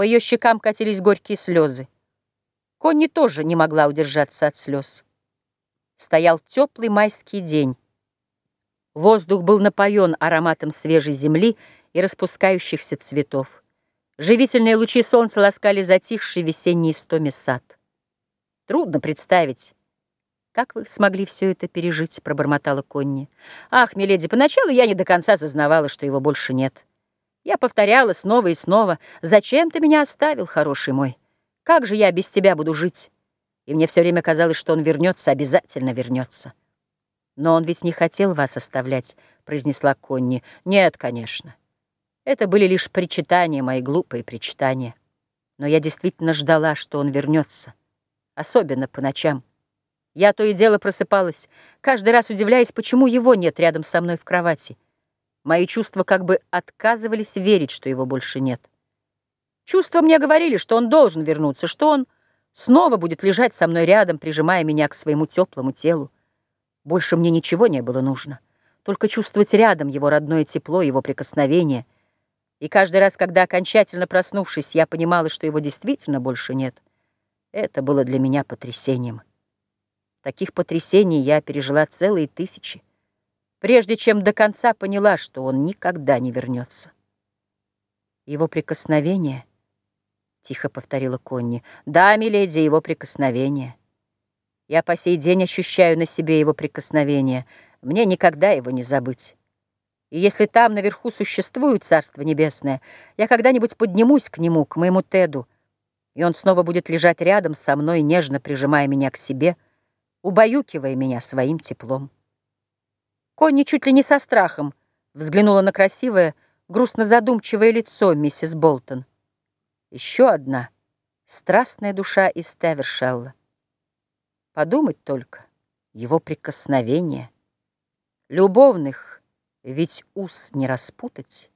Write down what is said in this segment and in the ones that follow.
По ее щекам катились горькие слезы. Конни тоже не могла удержаться от слез. Стоял теплый майский день. Воздух был напоен ароматом свежей земли и распускающихся цветов. Живительные лучи солнца ласкали затихший весенний истоме сад. Трудно представить, как вы смогли все это пережить, пробормотала Конни. Ах, миледи, поначалу я не до конца сознавала, что его больше нет. Я повторяла снова и снова, «Зачем ты меня оставил, хороший мой? Как же я без тебя буду жить?» И мне все время казалось, что он вернется, обязательно вернется. «Но он ведь не хотел вас оставлять», — произнесла Конни. «Нет, конечно. Это были лишь причитания, мои глупые причитания. Но я действительно ждала, что он вернется, особенно по ночам. Я то и дело просыпалась, каждый раз удивляясь, почему его нет рядом со мной в кровати». Мои чувства как бы отказывались верить, что его больше нет. Чувства мне говорили, что он должен вернуться, что он снова будет лежать со мной рядом, прижимая меня к своему теплому телу. Больше мне ничего не было нужно, только чувствовать рядом его родное тепло, его прикосновение. И каждый раз, когда, окончательно проснувшись, я понимала, что его действительно больше нет, это было для меня потрясением. Таких потрясений я пережила целые тысячи прежде чем до конца поняла, что он никогда не вернется. Его прикосновение, — тихо повторила Конни, — да, миледи, его прикосновение. Я по сей день ощущаю на себе его прикосновение, мне никогда его не забыть. И если там наверху существует Царство Небесное, я когда-нибудь поднимусь к нему, к моему Теду, и он снова будет лежать рядом со мной, нежно прижимая меня к себе, убаюкивая меня своим теплом. Конни чуть ли не со страхом взглянула на красивое, грустно-задумчивое лицо миссис Болтон. Еще одна страстная душа из Тевершелла. Подумать только, его прикосновение. Любовных ведь ус не распутать.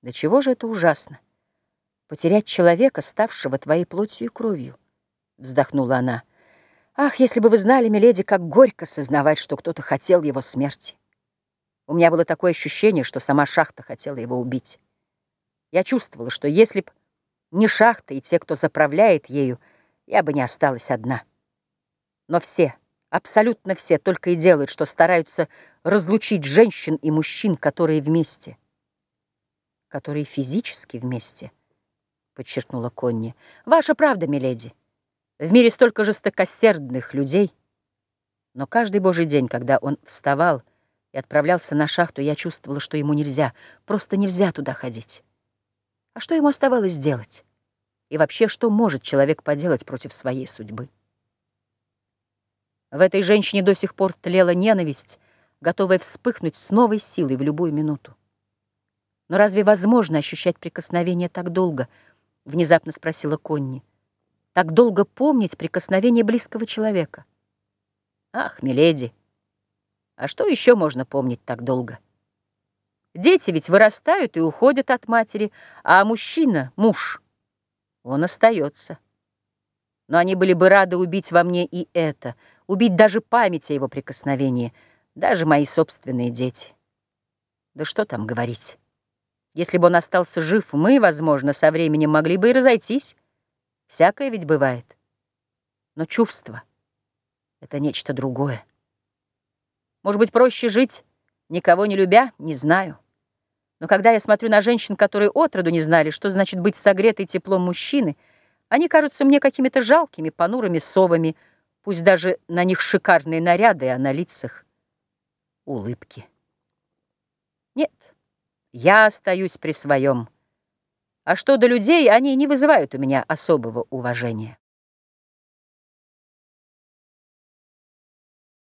Да чего же это ужасно? Потерять человека, ставшего твоей плотью и кровью, вздохнула она. Ах, если бы вы знали, миледи, как горько сознавать, что кто-то хотел его смерти. У меня было такое ощущение, что сама шахта хотела его убить. Я чувствовала, что если б не шахта и те, кто заправляет ею, я бы не осталась одна. Но все, абсолютно все, только и делают, что стараются разлучить женщин и мужчин, которые вместе. Которые физически вместе, подчеркнула Конни. Ваша правда, миледи. В мире столько жестокосердных людей. Но каждый божий день, когда он вставал и отправлялся на шахту, я чувствовала, что ему нельзя, просто нельзя туда ходить. А что ему оставалось делать? И вообще, что может человек поделать против своей судьбы? В этой женщине до сих пор тлела ненависть, готовая вспыхнуть с новой силой в любую минуту. «Но разве возможно ощущать прикосновение так долго?» — внезапно спросила Конни так долго помнить прикосновение близкого человека? Ах, миледи, а что еще можно помнить так долго? Дети ведь вырастают и уходят от матери, а мужчина, муж, он остается. Но они были бы рады убить во мне и это, убить даже память о его прикосновении, даже мои собственные дети. Да что там говорить. Если бы он остался жив, мы, возможно, со временем могли бы и разойтись. Всякое ведь бывает. Но чувство — это нечто другое. Может быть, проще жить, никого не любя, не знаю. Но когда я смотрю на женщин, которые отроду не знали, что значит быть согретой теплом мужчины, они кажутся мне какими-то жалкими, понурыми совами, пусть даже на них шикарные наряды, а на лицах улыбки. Нет, я остаюсь при своем. А что до людей, они не вызывают у меня особого уважения.